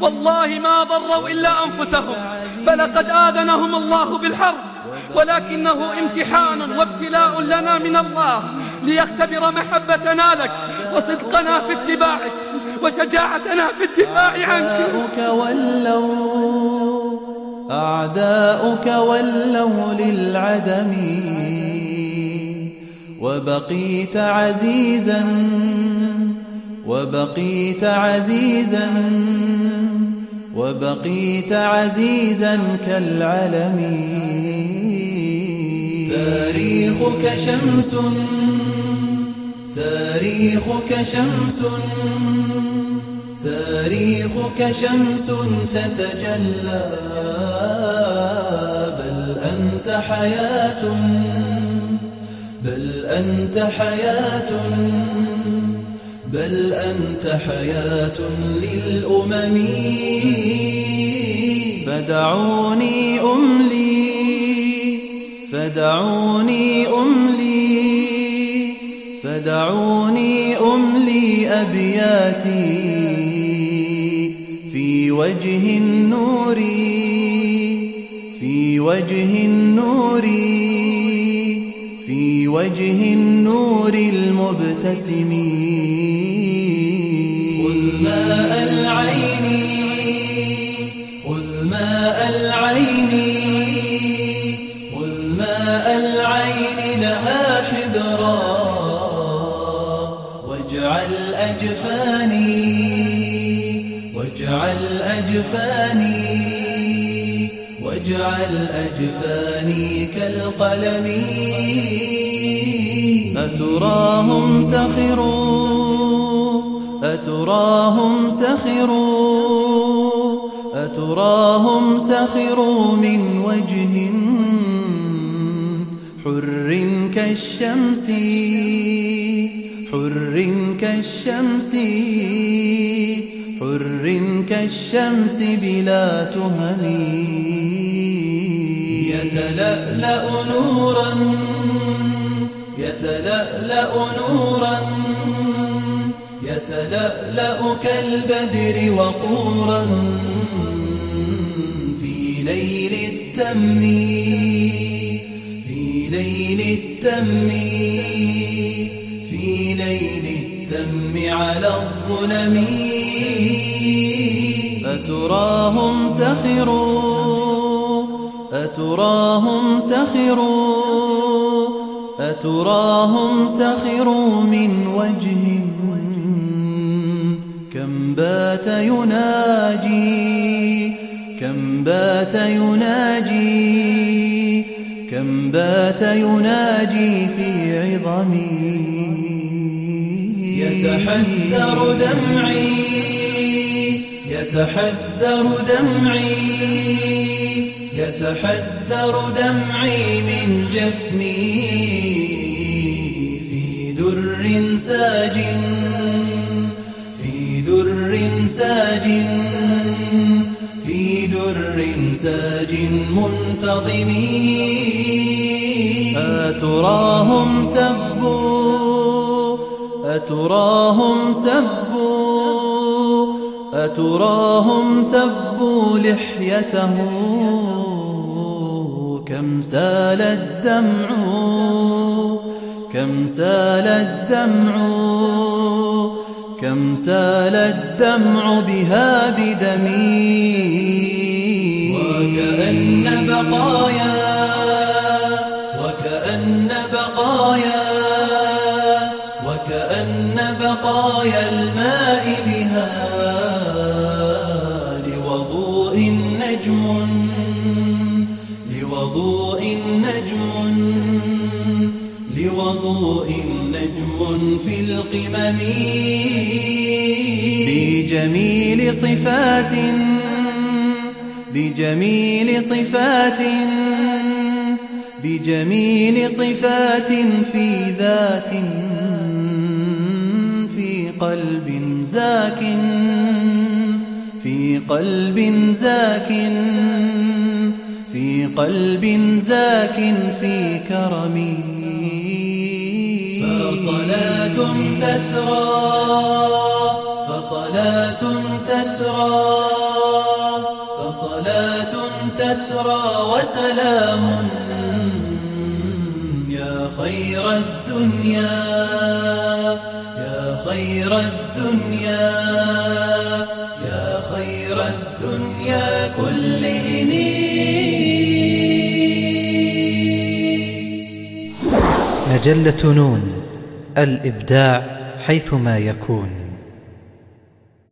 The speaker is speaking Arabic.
والله ما ضروا إلا أنفسهم. فلقد آذنهم الله بالحرب. ولكنه امتحان وابتلاء لنا من الله ليختبر محبتنا لك وصدقنا في اتباعك وشجاعتنا في الدفاع عنك. أعداؤك ولوا أعداؤك ولوا للعدم. وبقيت عزيزا وبقيت عزيزا. وبقيت عزيزا كالعلم. تاريخك شمس. تاريخك شمس. تاريخك شمس تتجلى. بل أنت حياة. بل أنت حياة. بل أنت حياة للأمم. فدعوني أملي. فدعوني أملي. فدعوني أملي أبياتي. في وجه النور. في وجه النور. في وجه النور المبتسم. خذ ماء العين خذ ماء العين خذ ماء العين لها حبرا. واجعل أجفاني واجعل أجفاني واجعل أجفاني كالقلم. أتراهم سخروا أتراهم سخروا أتراهم سخروا من وجه حر كالشمس حر كالشمس حر كالشمس بلا تهم يتلألأ نورا يتلألأ نورا يتلألأ كالبدر وقورا في ليل التم في ليل التم في ليل التم على الظلم. أتراهم سخروا أتراهم سخروا. أتراهم سخروا من وجه كم بات يناجي كم بات يناجي كم بات يناجي في عظمي. يتحدر دمعي. يتحدر دمعي يتحدر دمعي من جفني. في در ساج في در ساج في در ساج منتظم. أتراهم سبوا أتراهم سبوا أتراهم سبوا لحيته؟ كم سال الدمع؟ كم سال الدمع؟ كم سال الدمع بها بدمي؟ وكأن بقايا وكأن بقايا وكأن بقايا الماء. نجم لوضوء نجم لوضوء نجم في القمم بجميل صفات بجميل صفات بجميل صفات في ذات في قلب زاك قلب زاك في قلب زاك في كرمي فصلاة تترى فصلاة تترى فصلاة تترى وسلام. يا خير الدنيا يا خير الدنيا. مجلة نون الإبداع حيثما يكون.